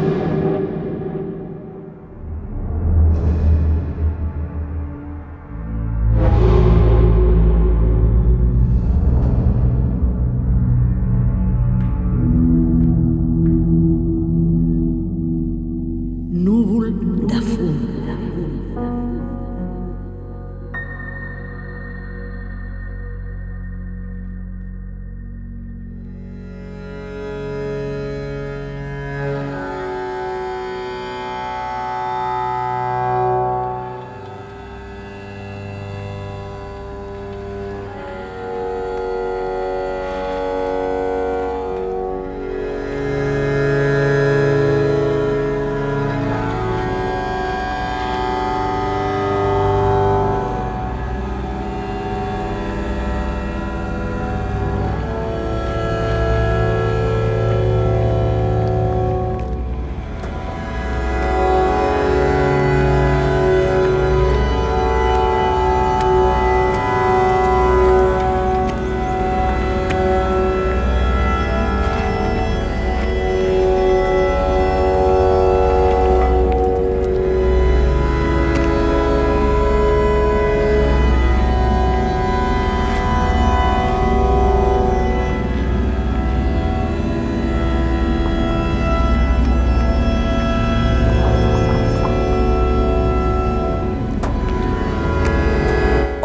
you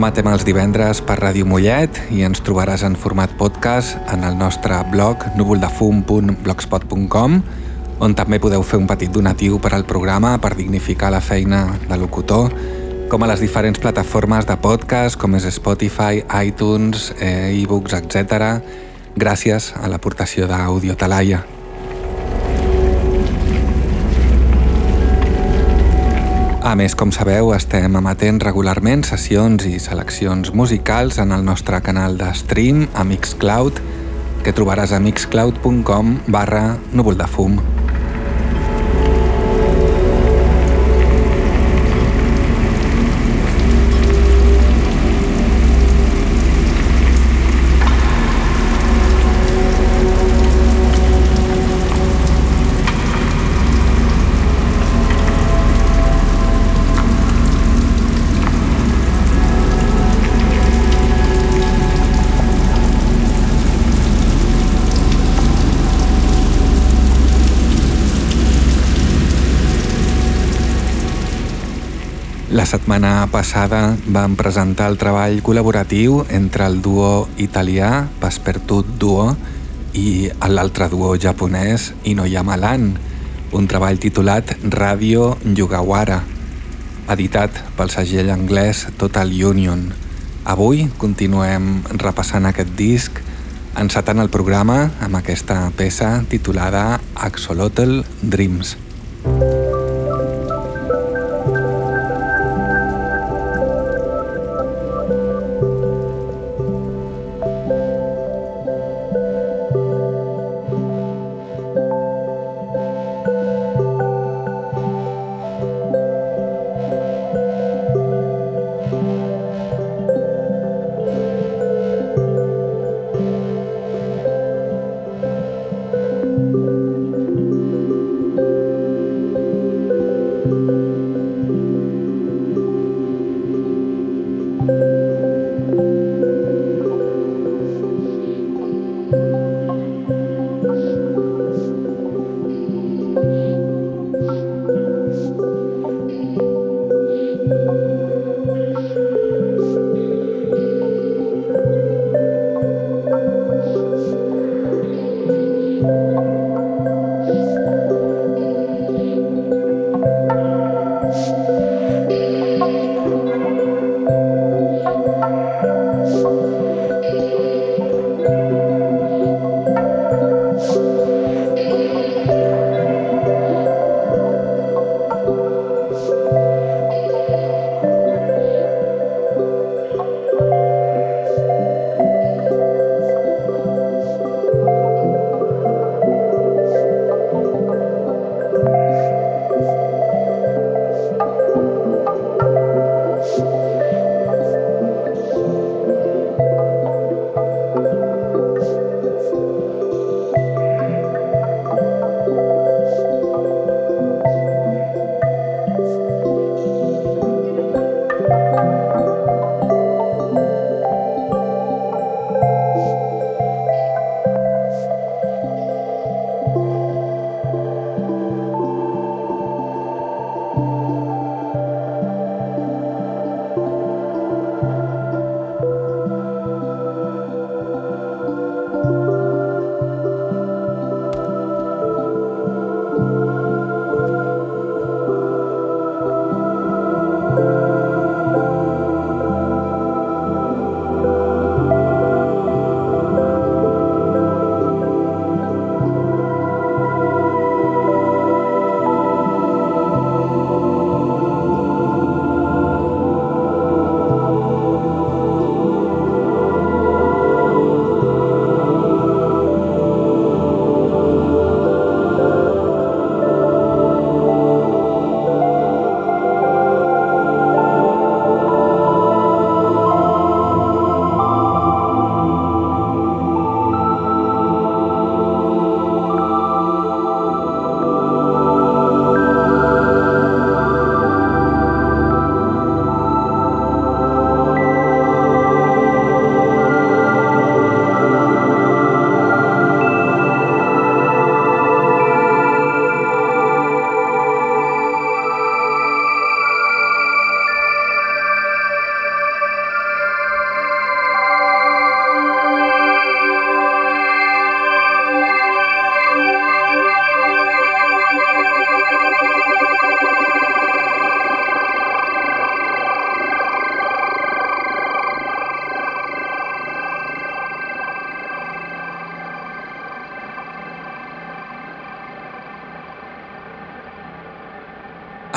Emetem els divendres per Ràdio Mollet i ens trobaràs en format podcast en el nostre blog núvoldefum.blogspot.com on també podeu fer un petit donatiu per al programa per dignificar la feina de locutor com a les diferents plataformes de podcast com és Spotify, iTunes, eh, e-books, etc. Gràcies a l'aportació d'Audio Talaia. A més, com sabeu, estem emetent regularment sessions i seleccions musicals en el nostre canal de stream a Mixcloud, que trobaràs a mixcloud.com barra núvol de fum. Setmana passada vam presentar el treball col·laboratiu entre el duo italià Paspertut Duo i l'altre duo japonès Inoyamalan, un treball titulat Radio Yugawara, editat pel segell anglès Total Union. Avui continuem repassant aquest disc, encetant el programa amb aquesta peça titulada Axolotl Dreams. Dreams.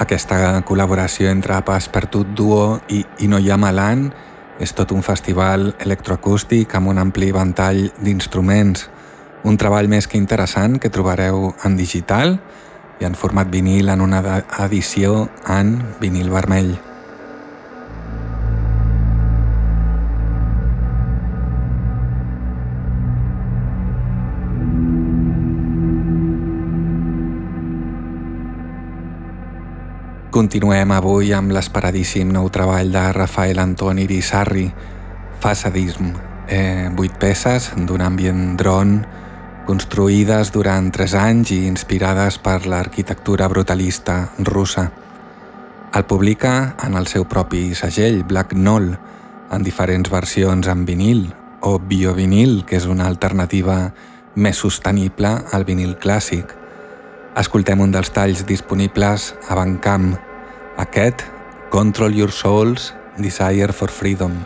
Aquesta col·laboració entre Pas Perdut Duo i Inoya Malan és tot un festival electroacústic amb un ampli ventall d'instruments, un treball més que interessant que trobareu en digital i en format vinil en una edició en vinil vermell. Continuem avui amb l'esperadíssim nou treball de Rafael Antoni Irisarri, Fasadism, eh, vuit peces d'un ambient dron construïdes durant tres anys i inspirades per l'arquitectura brutalista russa. El publica en el seu propi segell, Black Knoll, en diferents versions en vinil o biovinil, que és una alternativa més sostenible al vinil clàssic. Escoltem un dels talls disponibles a Bandcamp. Aquest, Control Your Soul's Desire for Freedom.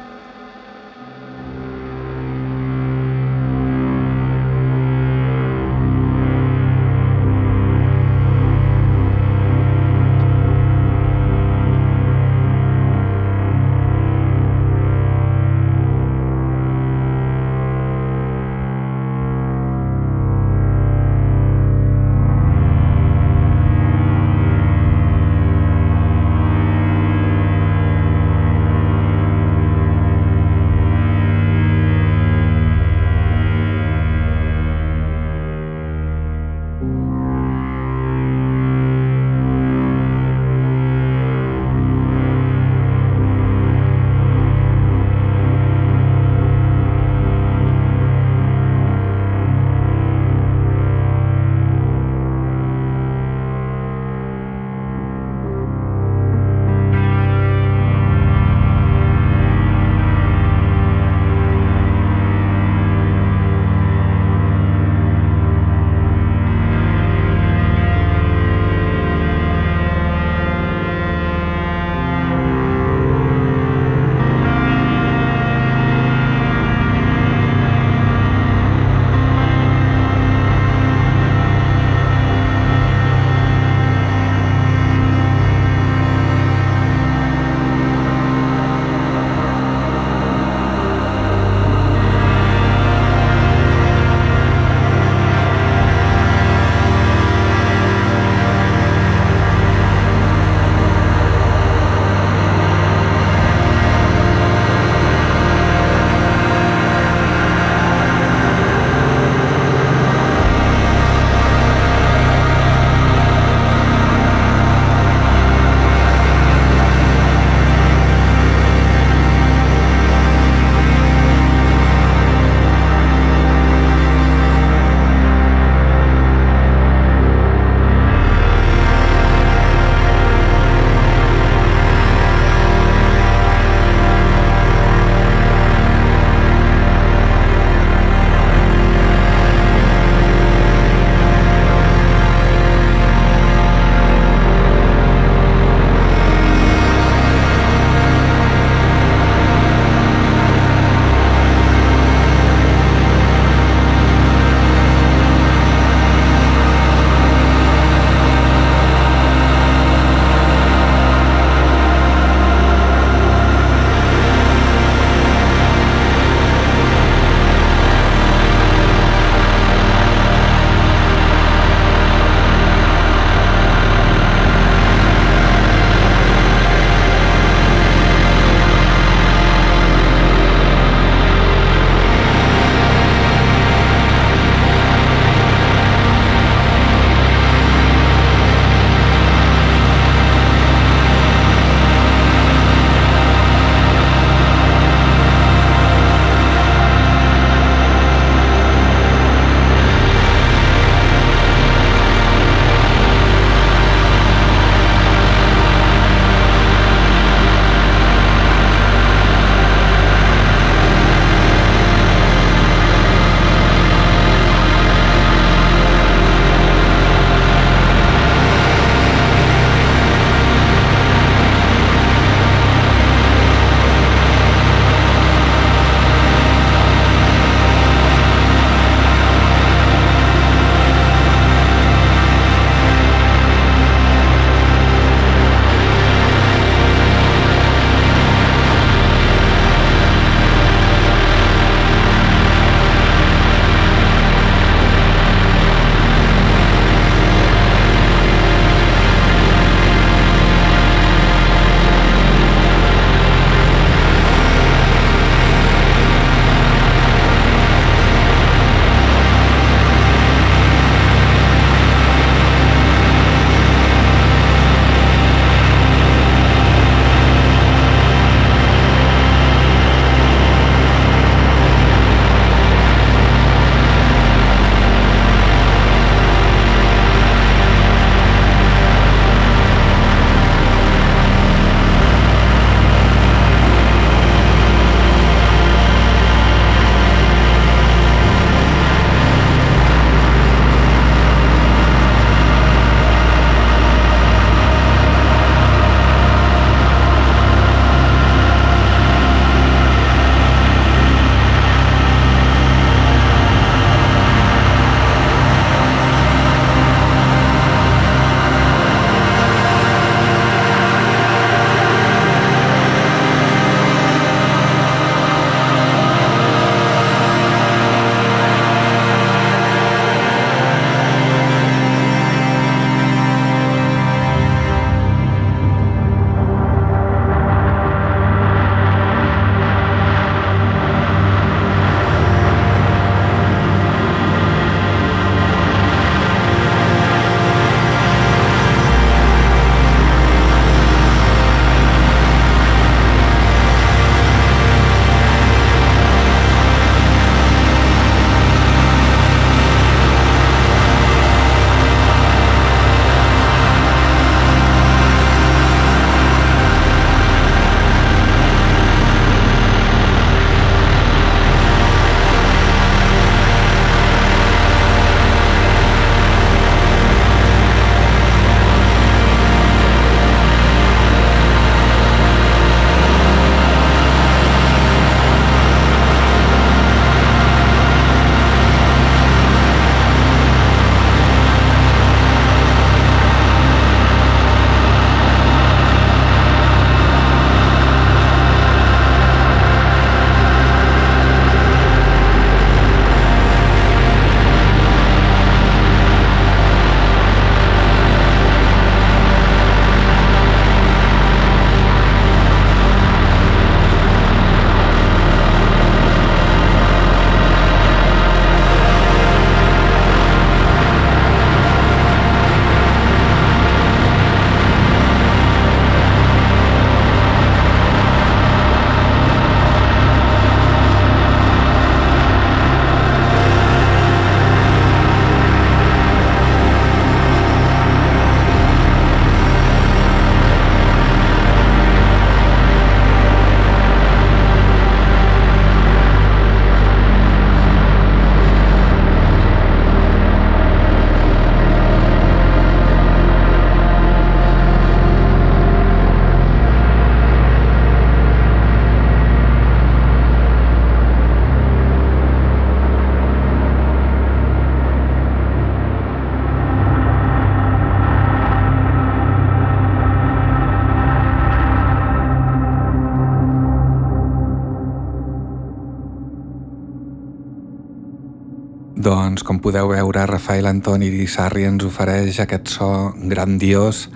Doncs, com podeu veure, Rafael Antoni Sarri ens ofereix aquest so grandiós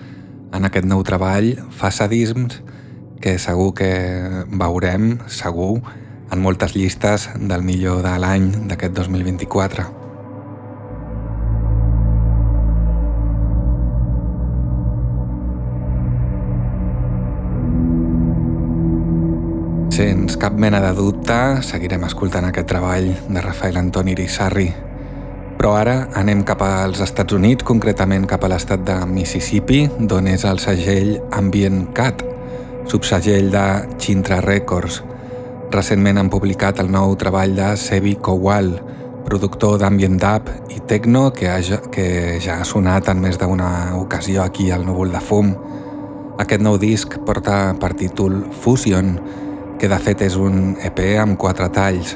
en aquest nou treball, Fasadisms, que segur que veurem, segur, en moltes llistes del millor de l'any d'aquest 2024. Sens cap mena de dubte, seguirem escoltant aquest treball de Rafael Antoni Irizarri. Però ara anem cap als Estats Units, concretament cap a l'estat de Mississippi, d'on és el segell Ambient Cat, subsegell de Chintra Records. Recentment han publicat el nou treball de Sebi Kowal, productor d'ambient dub i techno que, ha, que ja ha sonat en més d'una ocasió aquí al Núvol de Fum. Aquest nou disc porta per títol Fusion, que de fet és un EP amb quatre talls.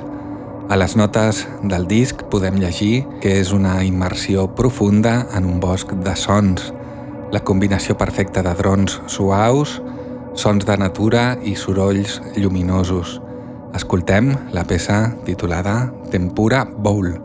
A les notes del disc podem llegir que és una immersió profunda en un bosc de sons, la combinació perfecta de drons suaus, sons de natura i sorolls lluminosos. Escoltem la peça titulada Tempura Bowl.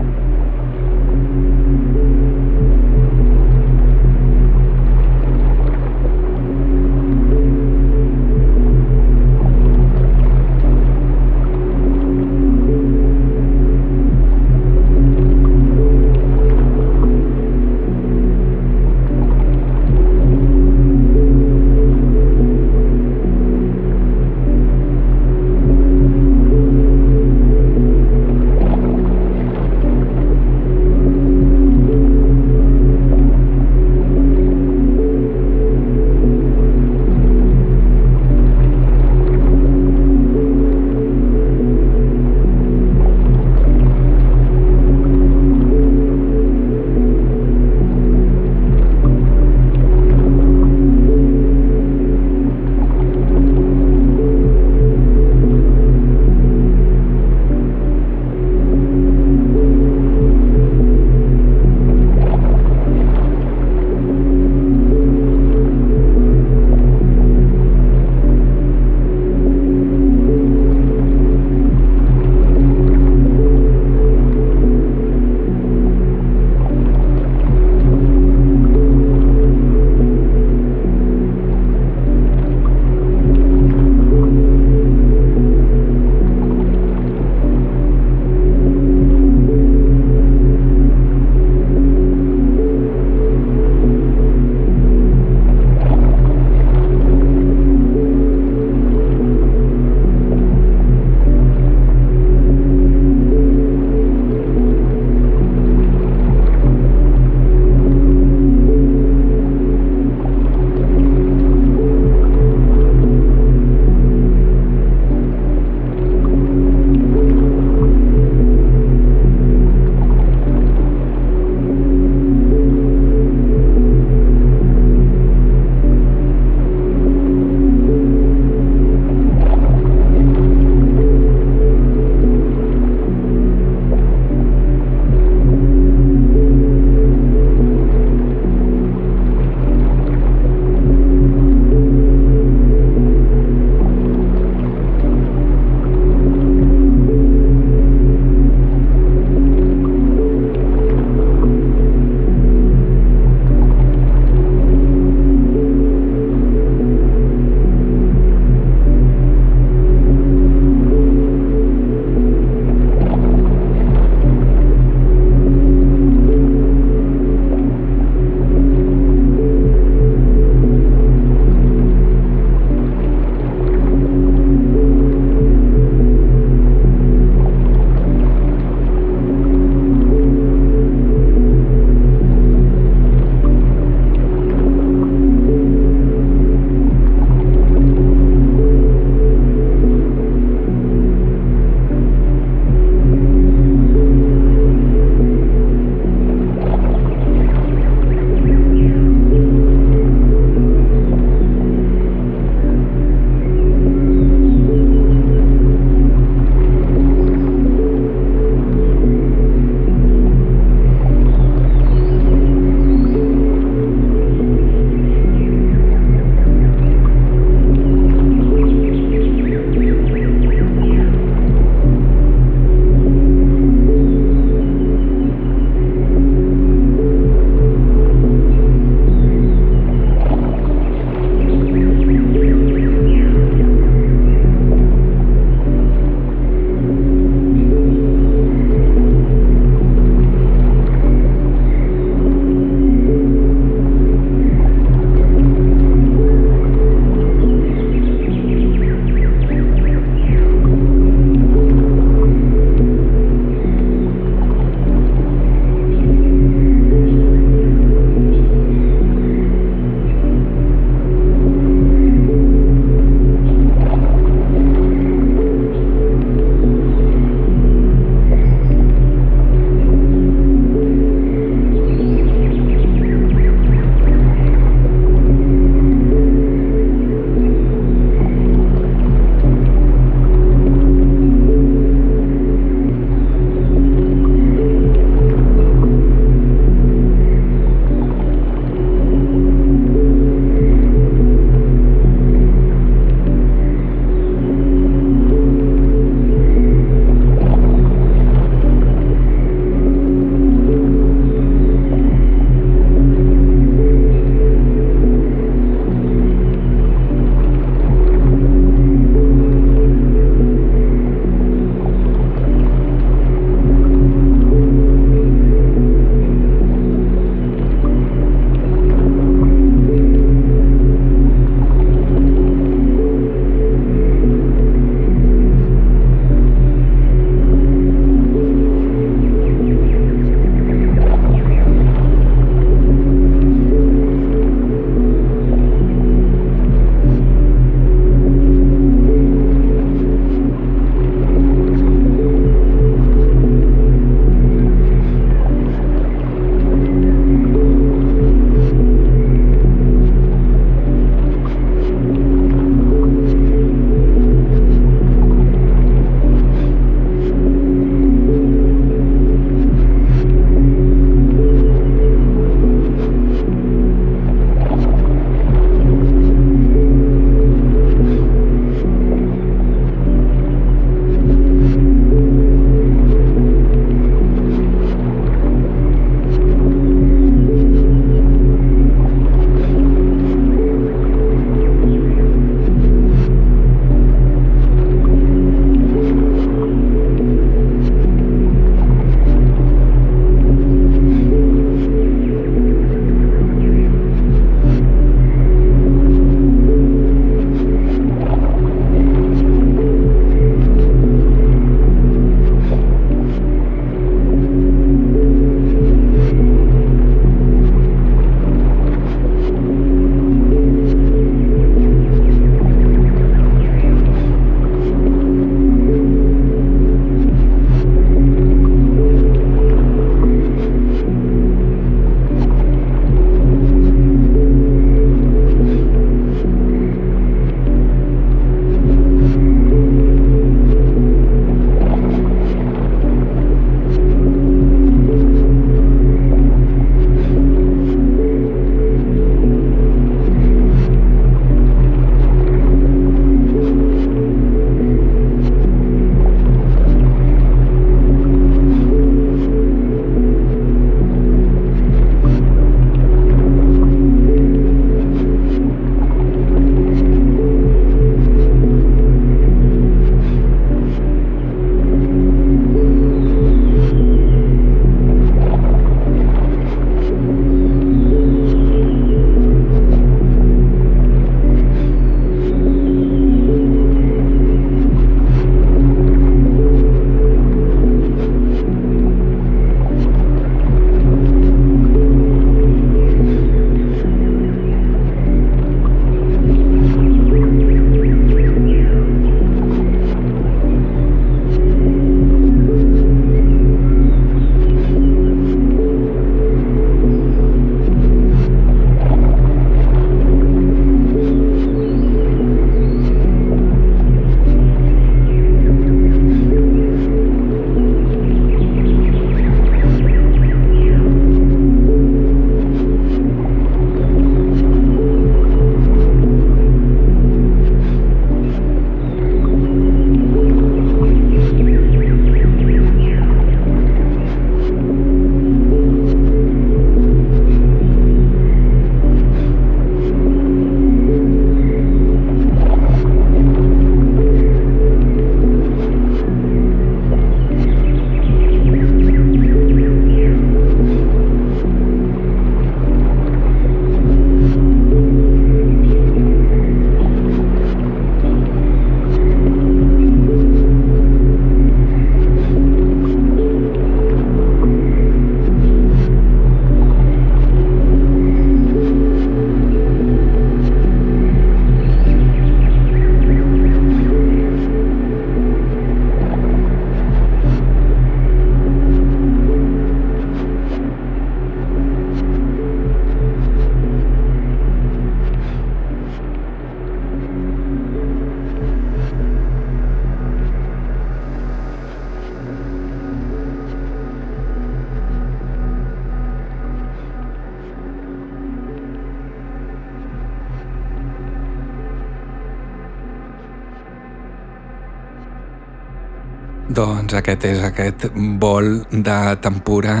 Aquest és aquest vol de tempura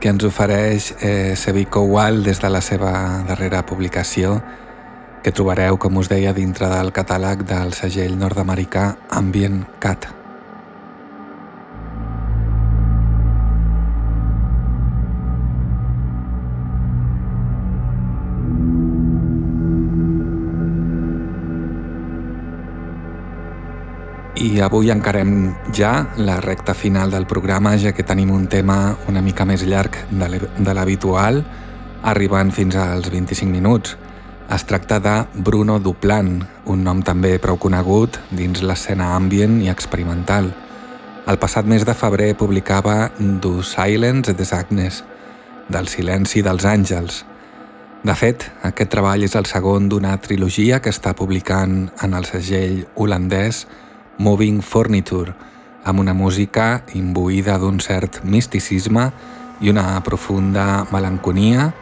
que ens ofereix eh, Sevico Wild des de la seva darrera publicació que trobareu, com us deia, dintre del catàleg del segell nord-americà Ambient Cat. I avui encarem ja la recta final del programa, ja que tenim un tema una mica més llarg de l'habitual, arribant fins als 25 minuts. Es tracta de Bruno Duplan, un nom també prou conegut dins l'escena ambient i experimental. El passat mes de febrer publicava Do Silence des Agnes, del silenci dels àngels. De fet, aquest treball és el segon d'una trilogia que està publicant en el segell holandès Moving Furniture, amb una música imbuïda d'un cert misticisme i una profunda melanconia,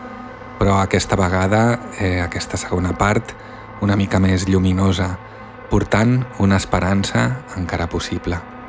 però aquesta vegada, eh, aquesta segona part, una mica més lluminosa, portant una esperança encara possible.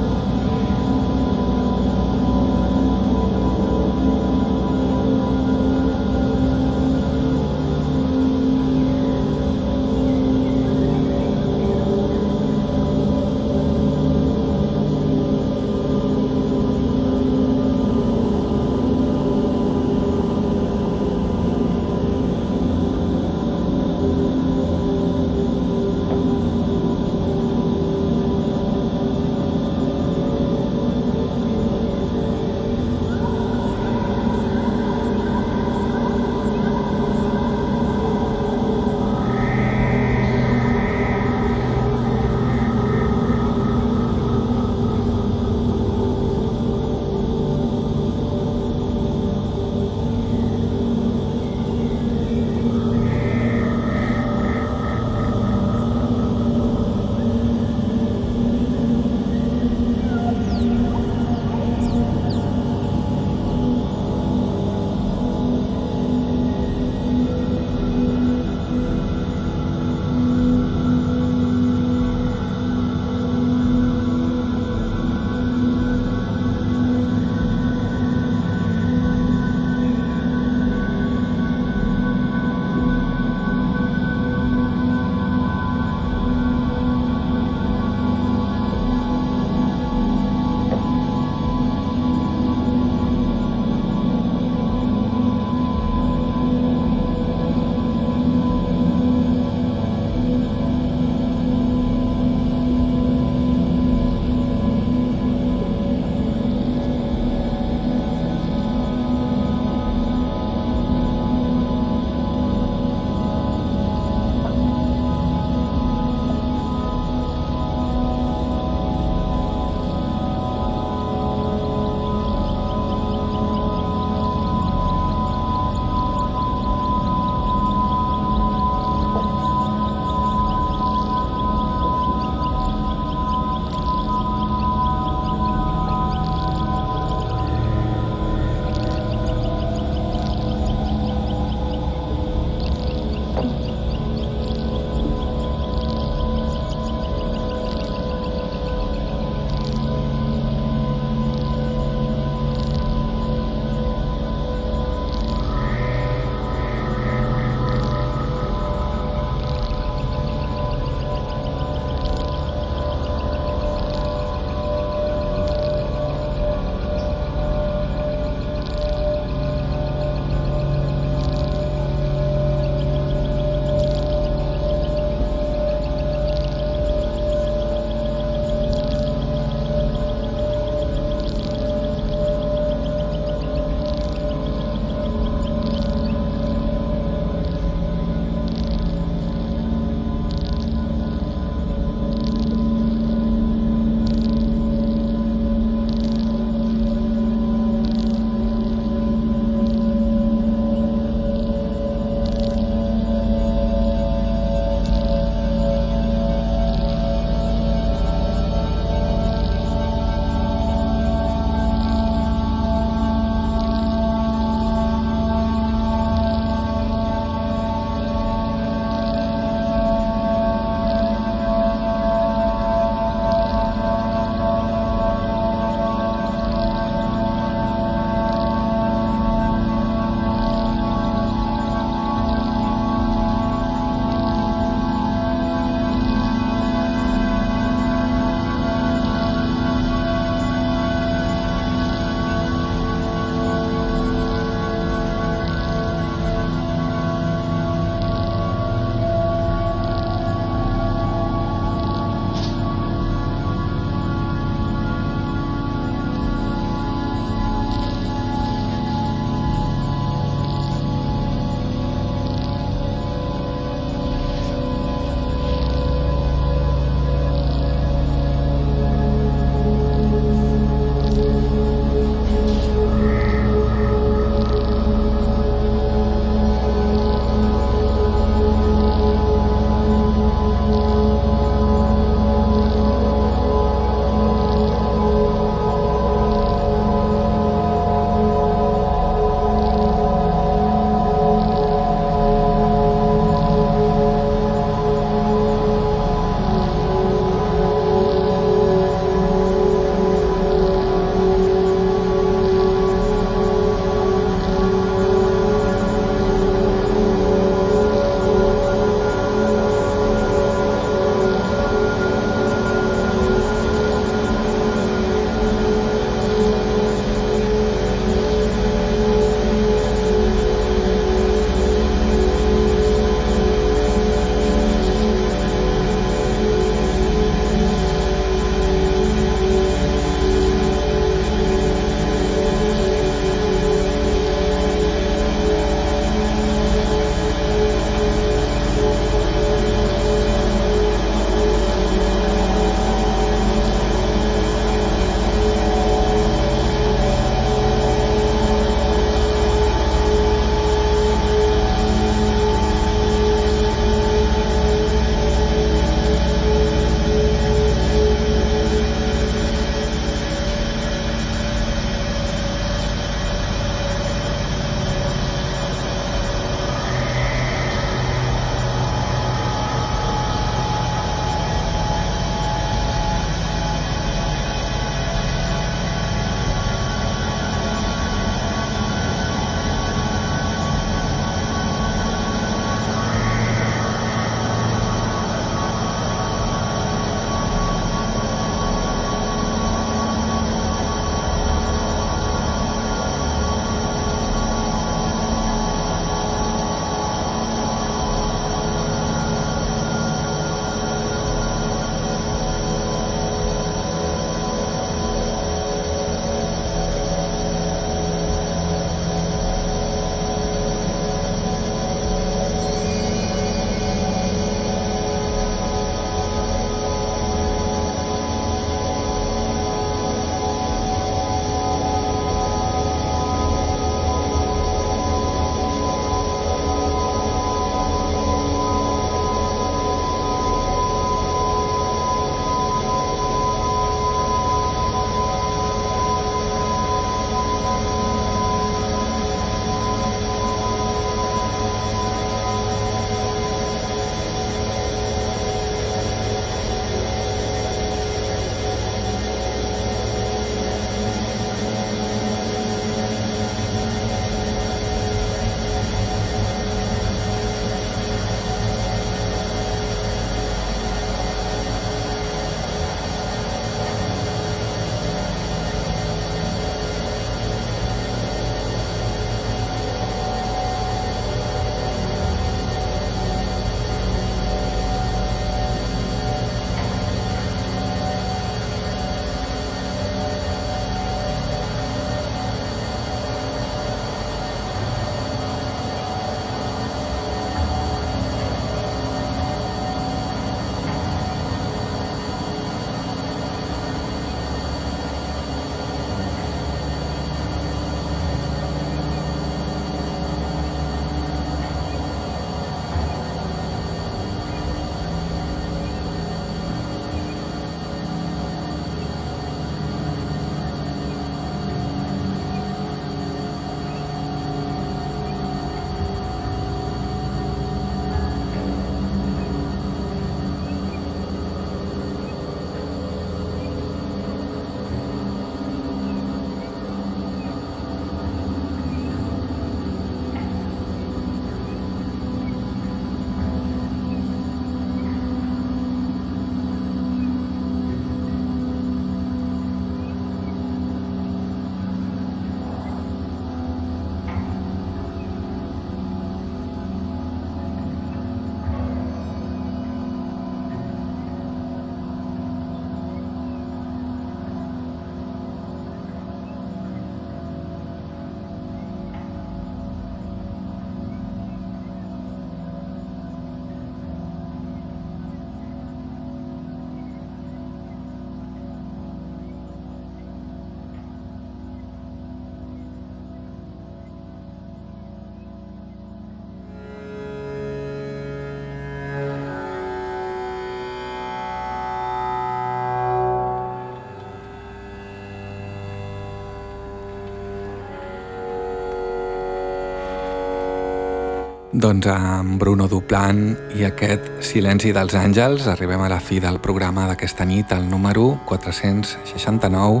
Doncs amb Bruno Duplan i aquest Silenci dels Àngels arribem a la fi del programa d'aquesta nit, el número 469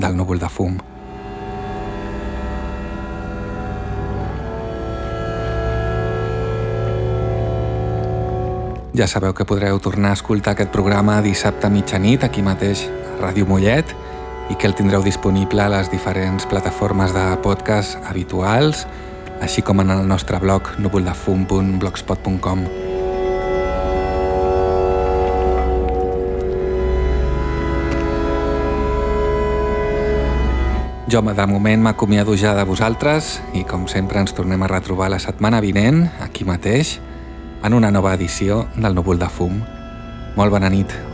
del Núvol de Fum. Ja sabeu que podreu tornar a escoltar aquest programa dissabte a mitjanit aquí mateix a Ràdio Mollet i que el tindreu disponible a les diferents plataformes de podcast habituals així com en el nostre blog núvoldefum.blogspot.com. Jo de moment m'acomiado ja de vosaltres i com sempre ens tornem a retrobar la setmana vinent, aquí mateix, en una nova edició del Núvol de Fum. Molt bona nit.